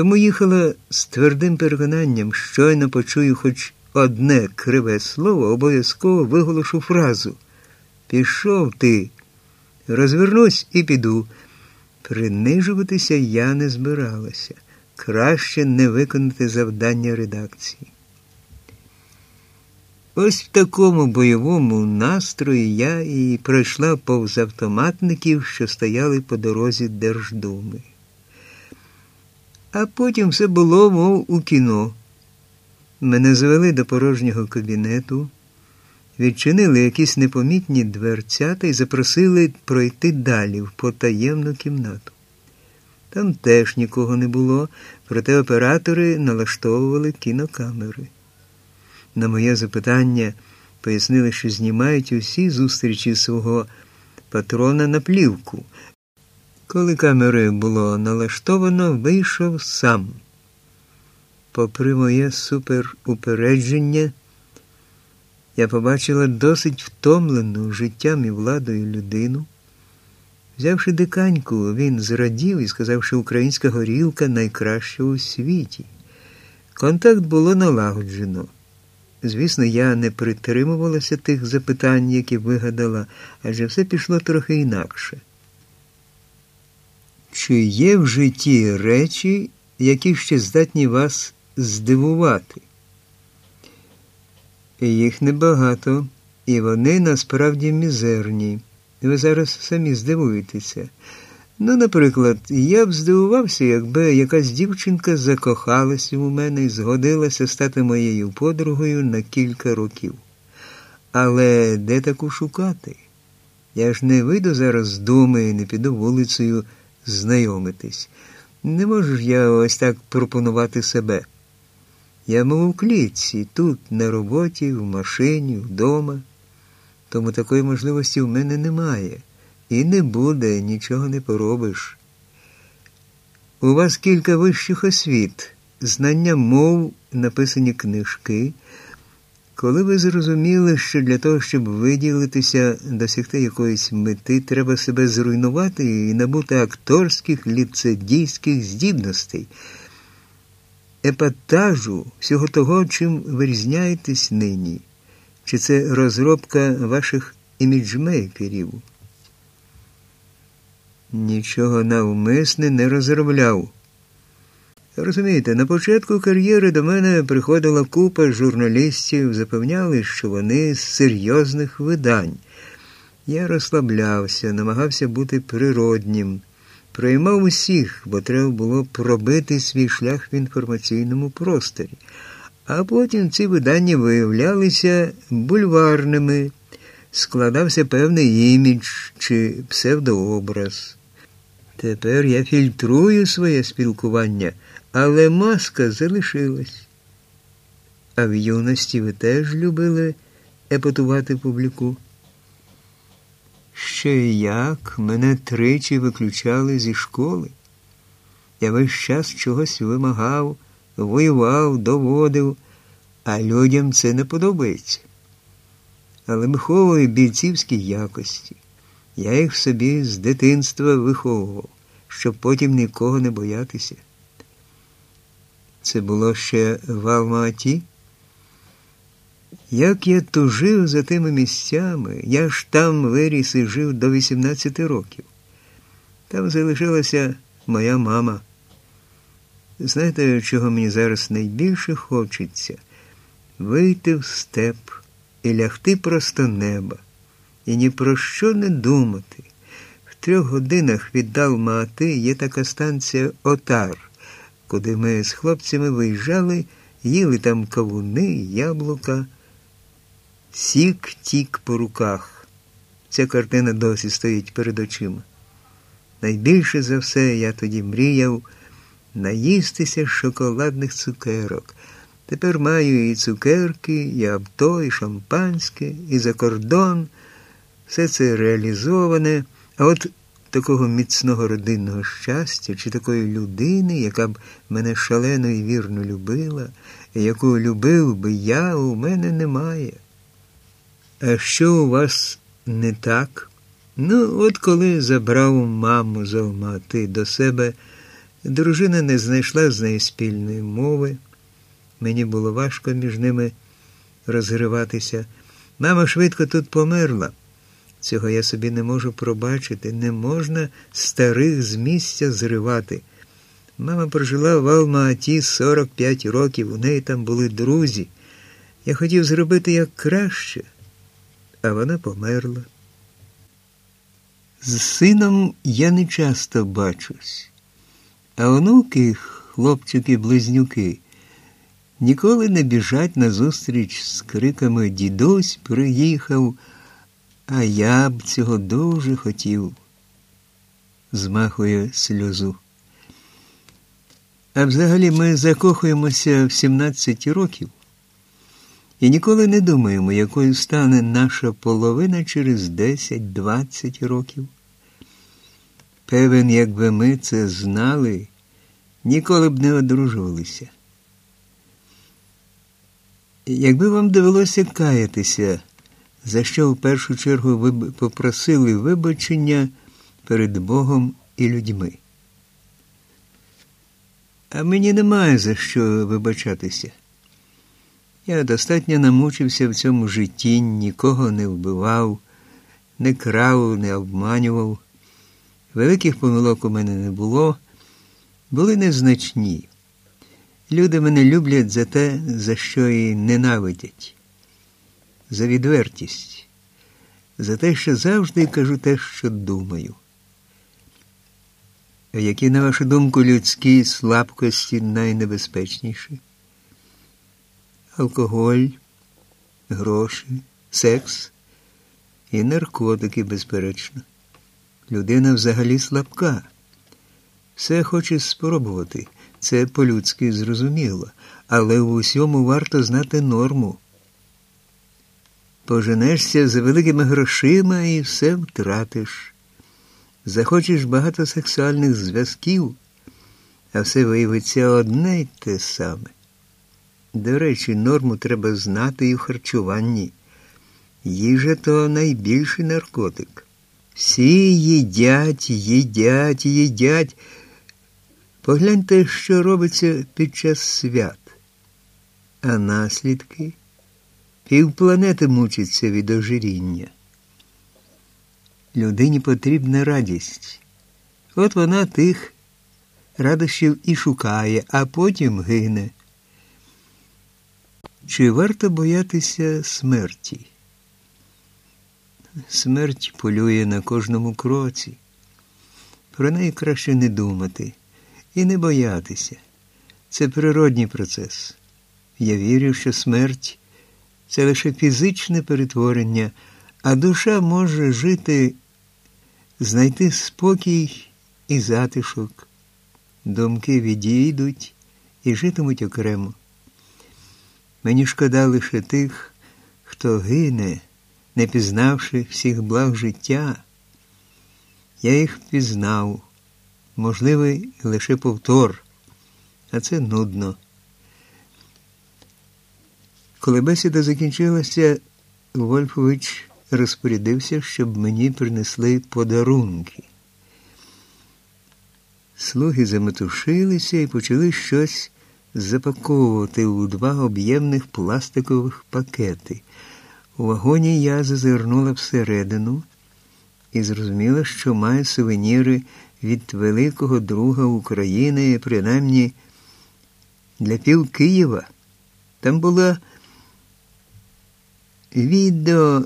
Тому їхала з твердим переконанням, щойно почую хоч одне криве слово, обов'язково виголошу фразу. Пішов ти, розвернусь і піду. Принижуватися я не збиралася. Краще не виконати завдання редакції. Ось в такому бойовому настрої я і пройшла повз автоматників, що стояли по дорозі Держдуми. А потім все було, мов у кіно. Мене завели до порожнього кабінету, відчинили якісь непомітні дверцята і запросили пройти далі в потаємну кімнату. Там теж нікого не було, проте оператори налаштовували кінокамери. На моє запитання пояснили, що знімають усі зустрічі свого патрона на плівку. Коли камери було налаштовано, вийшов сам. Попри моє суперупередження, я побачила досить втомлену життям і владою людину. Взявши диканьку, він зрадів і сказав, що українська горілка найкраща у світі. Контакт було налагоджено. Звісно, я не притримувалася тих запитань, які вигадала, адже все пішло трохи інакше. Чи є в житті речі, які ще здатні вас здивувати? Їх небагато, і вони насправді мізерні. Ви зараз самі здивуєтеся. Ну, наприклад, я б здивувався, якби якась дівчинка закохалася у мене і згодилася стати моєю подругою на кілька років. Але де таку шукати? Я ж не вийду зараз з дому і не піду вулицею знайомитись. Не можу ж я ось так пропонувати себе. Я мов у клітці, тут, на роботі, в машині, вдома. Тому такої можливості в мене немає. І не буде, нічого не поробиш. У вас кілька вищих освіт, знання мов, написані книжки. Коли ви зрозуміли, що для того, щоб виділитися, досягти якоїсь мети, треба себе зруйнувати і набути акторських ліцедійських здібностей, епатажу всього того, чим вирізняєтесь нині, чи це розробка ваших іміджмейкерів? Нічого навмисне не розробляв. Розумієте, на початку кар'єри до мене приходила купа журналістів, запевняли, що вони з серйозних видань. Я розслаблявся, намагався бути природнім, приймав усіх, бо треба було пробити свій шлях в інформаційному просторі. А потім ці видання виявлялися бульварними, складався певний імідж чи псевдообраз. Тепер я фільтрую своє спілкування, але маска залишилась. А в юності ви теж любили епатувати публіку? Ще як мене тричі виключали зі школи. Я весь час чогось вимагав, воював, доводив, а людям це не подобається. Але виховую бійцівські якості. Я їх собі з дитинства виховував, щоб потім нікого не боятися. Це було ще в Алматі. Як я тужив за тими місцями, я ж там виріс і жив до 18 років. Там залишилася моя мама. Знаєте, чого мені зараз найбільше хочеться? Вийти в степ і лягти просто неба і ні про що не думати. В трьох годинах від Далмати є така станція Отар, куди ми з хлопцями виїжджали, їли там кавуни, яблука, сік тік по руках. Ця картина досі стоїть перед очима. Найбільше за все я тоді мріяв наїстися шоколадних цукерок. Тепер маю і цукерки, і авто, і шампанське, і за кордон. Все це реалізоване, а от такого міцного родинного щастя чи такої людини, яка б мене шалено і вірно любила, яку любив би я, у мене немає. А що у вас не так? Ну, от коли забрав маму з Алмати до себе, Дружина не знайшла з нею спільної мови. Мені було важко між ними розгриватися. Мама швидко тут померла. Цього я собі не можу пробачити. Не можна старих з місця зривати. Мама прожила в Алма-Аті 45 років, у неї там були друзі. Я хотів зробити як краще, а вона померла. З сином я не часто бачусь, а онуки, хлопчики-близнюки, ніколи не біжать назустріч з криками Дідусь приїхав, а я б цього дуже хотів, змахує сльозу. А взагалі ми закохуємося в 17 років і ніколи не думаємо, якою стане наша половина через 10-20 років. Певен, якби ми це знали, ніколи б не одружувалися. Якби вам довелося каятися, за що в першу чергу ви попросили вибачення перед Богом і людьми. А мені немає за що вибачатися. Я достатньо намучився в цьому житті, нікого не вбивав, не крав, не обманював. Великих помилок у мене не було, були незначні. Люди мене люблять за те, за що і ненавидять, за відвертість, за те, що завжди кажу те, що думаю. А які, на вашу думку, людські слабкості найнебезпечніші? Алкоголь, гроші, секс і наркотики, безперечно. Людина взагалі слабка. Все хоче спробувати, це по-людськи зрозуміло, але в усьому варто знати норму. Поженешся за великими грошима і все втратиш. Захочеш багато сексуальних зв'язків, а все виявиться одне й те саме. До речі, норму треба знати і в харчуванні. Їжа то найбільший наркотик. Всі їдять, їдять, їдять. Погляньте, що робиться під час свят. А наслідки півпланети мучиться від ожиріння. Людині потрібна радість. От вона тих радощів і шукає, а потім гине. Чи варто боятися смерті? Смерть полює на кожному кроці. Про неї краще не думати і не боятися. Це природній процес. Я вірю, що смерть це лише фізичне перетворення, а душа може жити, знайти спокій і затишок. Думки відійдуть і житимуть окремо. Мені шкода лише тих, хто гине, не пізнавши всіх благ життя. Я їх пізнав, можливий лише повтор, а це нудно. Коли бесіда закінчилася, Вольфович розпорядився, щоб мені принесли подарунки. Слуги заметушилися і почали щось запаковувати у два об'ємних пластикових пакети. У вагоні я зазирнула всередину і зрозуміла, що має сувеніри від великого друга України, принаймні для пів Києва. Там була відео,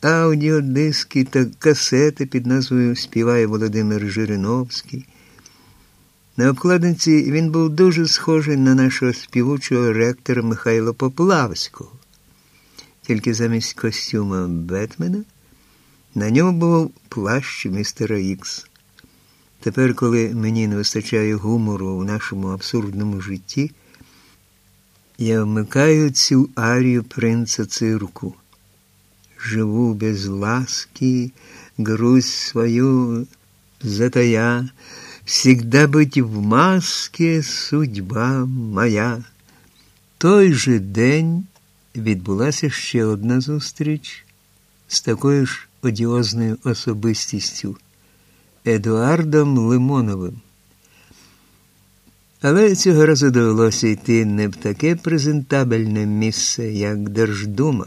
аудіодиски та касети під назвою Співає Володимир Жириновський. На обкладинці він був дуже схожий на нашого співучого ректора Михайла Поплавського. Тільки замість костюма Бетмена на ньому був плащ містера Ікс. Тепер, коли мені не вистачає гумору в нашому абсурдному житті, я вмикаю цю арію принца цирку. Живу без ласки, грусть свою затая, Всегда быть в маске судьба моя. Той же день відбулася ще одна зустріч з такою ж одіозною особистістю Едуардом Лимоновим. Але цього разу довелося йти не в таке презентабельне місце, як Держдума,